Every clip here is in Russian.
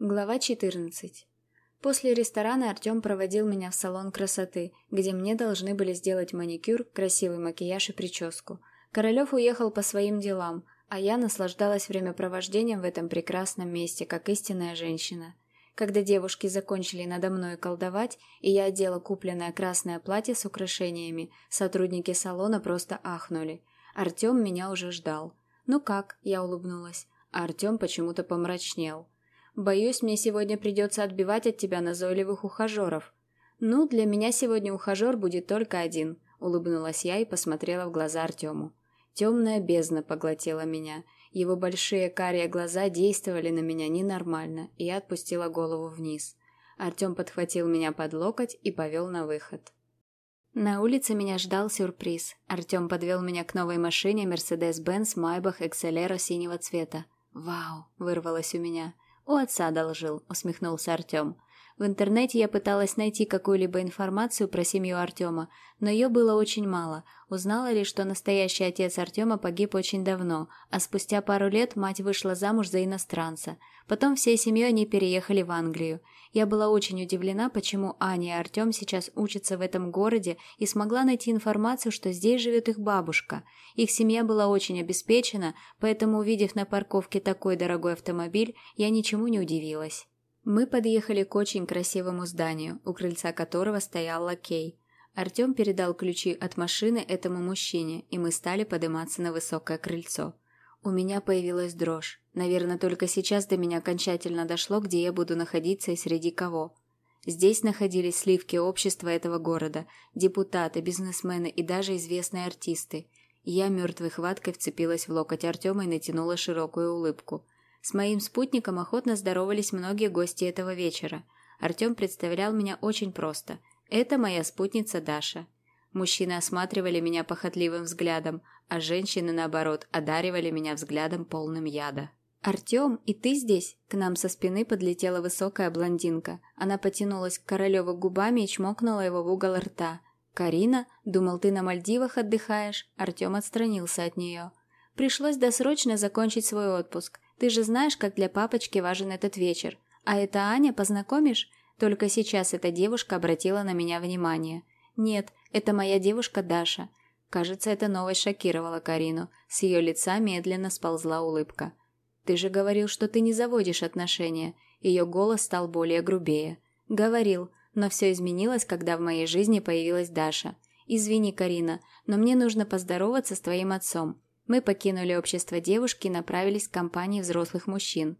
Глава 14. После ресторана Артем проводил меня в салон красоты, где мне должны были сделать маникюр, красивый макияж и прическу. Королев уехал по своим делам, а я наслаждалась времяпровождением в этом прекрасном месте, как истинная женщина. Когда девушки закончили надо мной колдовать, и я одела купленное красное платье с украшениями, сотрудники салона просто ахнули. Артем меня уже ждал. «Ну как?» – я улыбнулась. А Артем почему-то помрачнел. «Боюсь, мне сегодня придется отбивать от тебя назойливых ухажеров». «Ну, для меня сегодня ухажер будет только один», – улыбнулась я и посмотрела в глаза Артему. Темная бездна поглотила меня. Его большие карие глаза действовали на меня ненормально, и я отпустила голову вниз. Артем подхватил меня под локоть и повел на выход. На улице меня ждал сюрприз. Артем подвел меня к новой машине Mercedes-Benz Maybach XLR синего цвета. «Вау!» – вырвалось у меня. «У отца одолжил», – усмехнулся Артем. В интернете я пыталась найти какую-либо информацию про семью Артема, но ее было очень мало. Узнала лишь, что настоящий отец Артема погиб очень давно, а спустя пару лет мать вышла замуж за иностранца. Потом всей семьей они переехали в Англию. Я была очень удивлена, почему Аня и Артем сейчас учатся в этом городе и смогла найти информацию, что здесь живет их бабушка. Их семья была очень обеспечена, поэтому, увидев на парковке такой дорогой автомобиль, я ничему не удивилась. Мы подъехали к очень красивому зданию, у крыльца которого стоял лакей. Артем передал ключи от машины этому мужчине, и мы стали подниматься на высокое крыльцо. У меня появилась дрожь. Наверное, только сейчас до меня окончательно дошло, где я буду находиться и среди кого. Здесь находились сливки общества этого города, депутаты, бизнесмены и даже известные артисты. Я мертвой хваткой вцепилась в локоть Артема и натянула широкую улыбку – с моим спутником охотно здоровались многие гости этого вечера. Артем представлял меня очень просто. Это моя спутница Даша. Мужчины осматривали меня похотливым взглядом, а женщины, наоборот, одаривали меня взглядом полным яда. «Артем, и ты здесь?» К нам со спины подлетела высокая блондинка. Она потянулась к Королеву губами и чмокнула его в угол рта. «Карина, думал, ты на Мальдивах отдыхаешь?» Артем отстранился от нее. Пришлось досрочно закончить свой отпуск. Ты же знаешь, как для папочки важен этот вечер. А это Аня, познакомишь? Только сейчас эта девушка обратила на меня внимание. Нет, это моя девушка Даша. Кажется, эта новость шокировала Карину. С ее лица медленно сползла улыбка. Ты же говорил, что ты не заводишь отношения. Ее голос стал более грубее. Говорил, но все изменилось, когда в моей жизни появилась Даша. Извини, Карина, но мне нужно поздороваться с твоим отцом. Мы покинули общество девушки и направились к компании взрослых мужчин.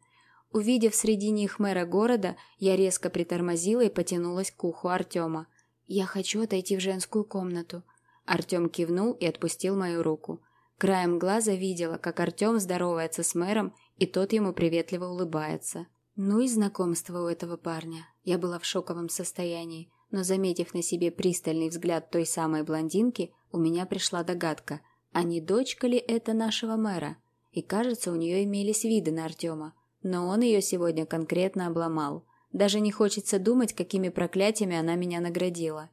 Увидев среди них мэра города, я резко притормозила и потянулась к уху Артема. «Я хочу отойти в женскую комнату». Артем кивнул и отпустил мою руку. Краем глаза видела, как Артем здоровается с мэром, и тот ему приветливо улыбается. Ну и знакомство у этого парня. Я была в шоковом состоянии, но, заметив на себе пристальный взгляд той самой блондинки, у меня пришла догадка – а не дочка ли это нашего мэра? И кажется, у нее имелись виды на Артема. Но он ее сегодня конкретно обломал. Даже не хочется думать, какими проклятиями она меня наградила.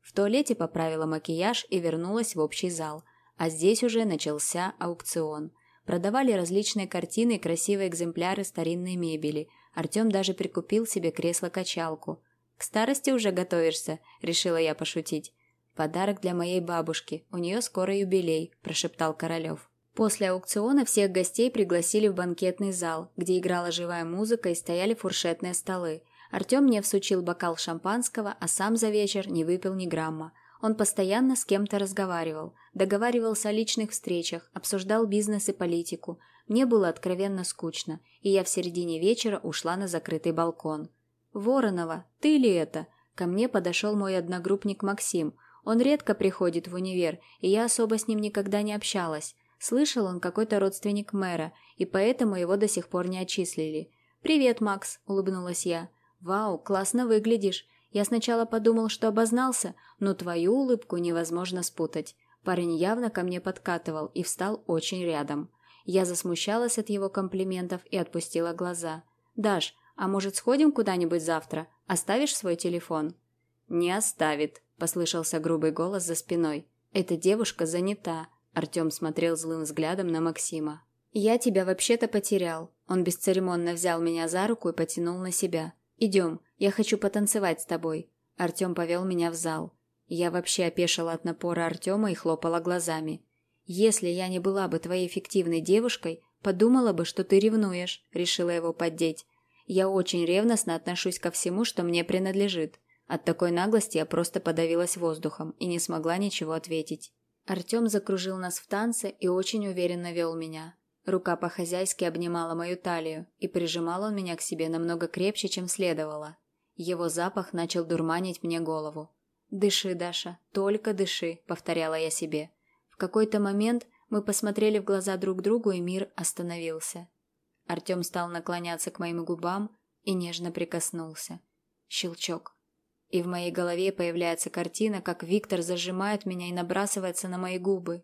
В туалете поправила макияж и вернулась в общий зал. А здесь уже начался аукцион. Продавали различные картины и красивые экземпляры старинной мебели. Артем даже прикупил себе кресло-качалку. «К старости уже готовишься?» – решила я пошутить. «Подарок для моей бабушки. У нее скоро юбилей», – прошептал Королев. После аукциона всех гостей пригласили в банкетный зал, где играла живая музыка и стояли фуршетные столы. Артем мне всучил бокал шампанского, а сам за вечер не выпил ни грамма. Он постоянно с кем-то разговаривал, договаривался о личных встречах, обсуждал бизнес и политику. Мне было откровенно скучно, и я в середине вечера ушла на закрытый балкон. «Воронова, ты ли это?» Ко мне подошел мой одногруппник Максим. Он редко приходит в универ, и я особо с ним никогда не общалась. Слышал, он какой-то родственник мэра, и поэтому его до сих пор не отчислили. «Привет, Макс», – улыбнулась я. «Вау, классно выглядишь. Я сначала подумал, что обознался, но твою улыбку невозможно спутать». Парень явно ко мне подкатывал и встал очень рядом. Я засмущалась от его комплиментов и отпустила глаза. «Даш, а может сходим куда-нибудь завтра? Оставишь свой телефон?» «Не оставит», послышался грубый голос за спиной. «Эта девушка занята», – Артем смотрел злым взглядом на Максима. «Я тебя вообще-то потерял». Он бесцеремонно взял меня за руку и потянул на себя. «Идем, я хочу потанцевать с тобой». Артем повел меня в зал. Я вообще опешила от напора Артема и хлопала глазами. «Если я не была бы твоей фиктивной девушкой, подумала бы, что ты ревнуешь», — решила его поддеть. «Я очень ревностно отношусь ко всему, что мне принадлежит». От такой наглости я просто подавилась воздухом и не смогла ничего ответить. Артем закружил нас в танце и очень уверенно вел меня. Рука по-хозяйски обнимала мою талию, и прижимал он меня к себе намного крепче, чем следовало. Его запах начал дурманить мне голову. «Дыши, Даша, только дыши», — повторяла я себе. В какой-то момент мы посмотрели в глаза друг другу, и мир остановился. Артем стал наклоняться к моим губам и нежно прикоснулся. Щелчок. И в моей голове появляется картина, как Виктор зажимает меня и набрасывается на мои губы.